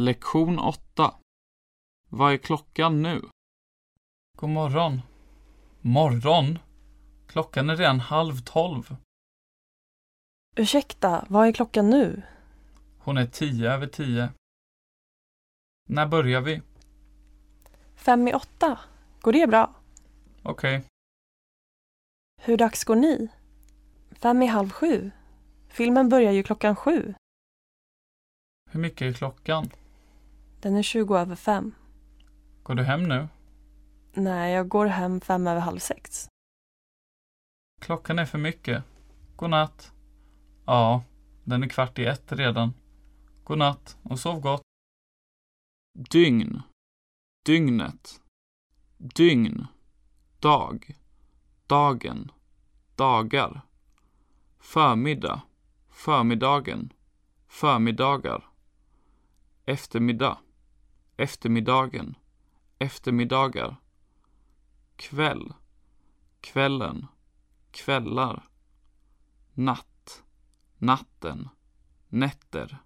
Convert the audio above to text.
Lektion 8. Vad är klockan nu? God morgon. Morgon? Klockan är redan halv tolv. Ursäkta, vad är klockan nu? Hon är tio över tio. När börjar vi? Fem i åtta. Går det bra? Okej. Hur dags går ni? Fem i halv sju. Filmen börjar ju klockan sju. Hur mycket är klockan? Den är tjugo över fem. Går du hem nu? Nej, jag går hem fem över halv sex. Klockan är för mycket. God natt. Ja, den är kvart i ett redan. God natt och sov gott. Dygn. Dygnet. Dygn. Dag. Dagen. Dagar. Förmiddag. Förmiddagen. Förmiddagar. Eftermiddag. Eftermiddagen. Eftermiddagar. Kväll. Kvällen. Kvällar. Natt. Natten. Nätter.